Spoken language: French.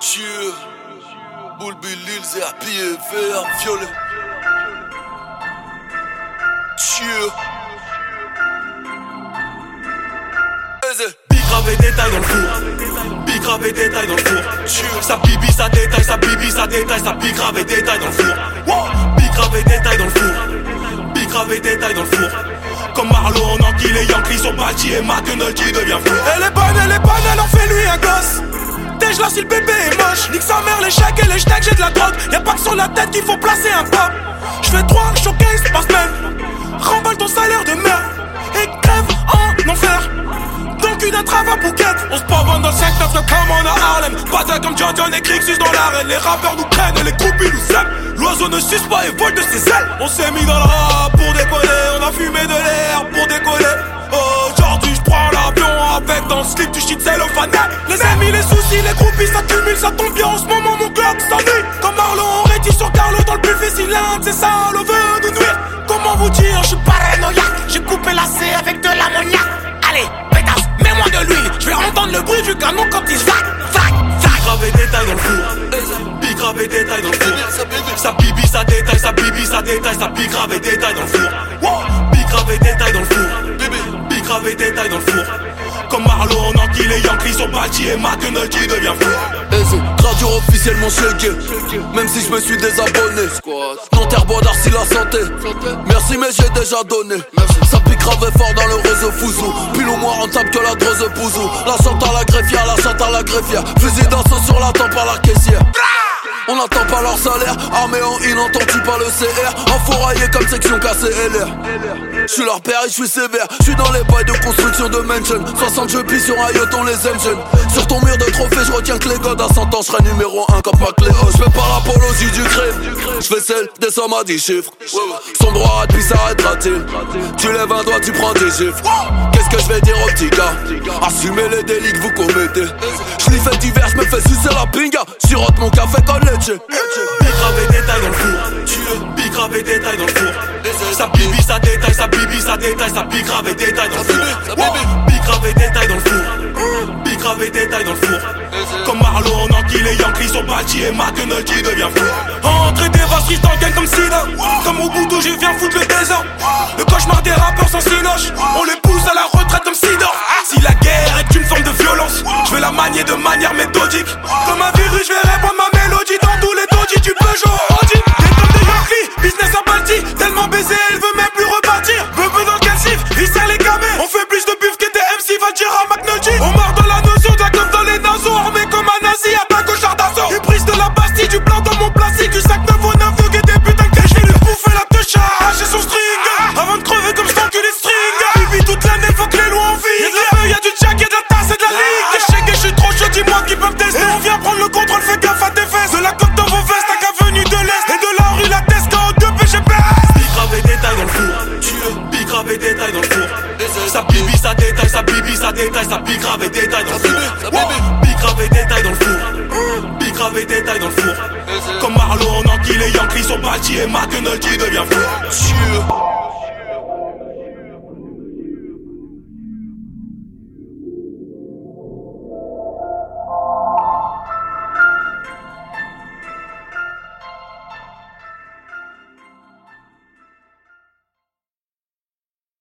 Dieu, Lils et à pied vert, violet. Dieu. Et détail dans le four. Et détail dans le four. Dieu. Sa bibi, sa détail, sa bibi, sa détail, sa bicrave et détail dans le four. Bicrave et détail dans le four. Et détail dans le four. Comme Marlowe, on enquille les Yankees sont bâtis et McDonald's devient fou. Elle est bonne, elle est bonne, elle en fait lui un gosse. Dès là si le bébé est moche. Nique sa mère, les chèques et les steaks, j'ai de la drogue. Y'a pas que sur la tête qu'il faut placer un pop. J'fais trois showcases par semaine. Remballe ton salaire de merde. Et crève en enfer. Donc une entrave à Phuket On se pavonne dans le secteur comme on a Harlem Bata comme John et Crixus dans l'arène Les rappeurs nous craignent et les groupies nous aiment L'oiseau ne suce pas et vole de ses ailes On s'est mis dans le rap pour décoller De l'air pour décoller. Aujourd'hui je prends l'avion avec dans le slip du shit cellophane Les amis, les soucis, les groupies ça cumule, ça tombe bien. En ce moment mon glock s'ennuie. Comme Marlon, on rédit sur Carlo dans le buffet Si l'un c'est ça, le veut nous nuire. Comment vous dire, je suis paranoïaque J'ai coupé la C avec de l'ammoniac Allez, pétasse, mets-moi de l'huile. Je vais entendre le bruit du canon quand il vac, vac, vac Bicrave et détail dans le four. Bicrave et détail dans le four. Sa bibi, sa détail, sa bibi, sa détail, sa bicrave et détail dans le four. Bicrave et détail dans le four. Bicrave et détail dans le four. Comme Marlowe, on enquille les Yankees sont bâtis et McDonald's devient fou. Aisé, traduire officiellement checké. Même si je me suis désabonné. Nanterre bois d'Arcy la santé. Merci mais j'ai déjà donné. Ça pique grave fort dans le réseau fouzou. Pile au moins rentable que la drose pouzou La chante à la greffière, la chante à la greffière. Fusil d'assaut sur la tempe à la caissière on n'attend pas leur salaire, armé en in, entends-tu pas le CR Enfouraillé comme section KCLR Je suis leur père et je suis sévère, je suis dans les bails de construction de mansion. 60 je pisse sur un on les aime Sur ton mur de trophée, je retiens que les gars d'un 100 ans, je numéro 1 comme Macléo Je fais pas l'apologie du crime, je fais celle des sommes à 10 chiffres. Son droit puis s'arrêtera-t-il Tu lèves un doigt, tu prends des chiffres que je vais dire aux petits gars Assumez les délits que vous commettez Je lui fais divers, me fais sucer la pinga Sirote mon café comme leche Bicrave et détail dans le four. Bicrave et détail dans le four. Sa bibi, sa détail, sa bibi, sa détail, sa bicrave et détail dans le four. Bicrave et détail dans le four. Bicrave et détail dans le four. Comme Marlowe, on enquille les Yankees sont bâtis et McDonald's devient fou. Entrée des vaches le gang comme Sina. Comme au bout je viens foutre le désordre. Le cauchemar des rappeurs sans sinoche. On les pousse Magic. Sa bibi, sa détail, sa bibi, sa détail, sa bicrave et détail dans le four. Bicrave et détail dans le four. Bicrave et détail dans le four. Comme Marlowe, on enquille les Yankees sont bâtis et McDonald's devient fou.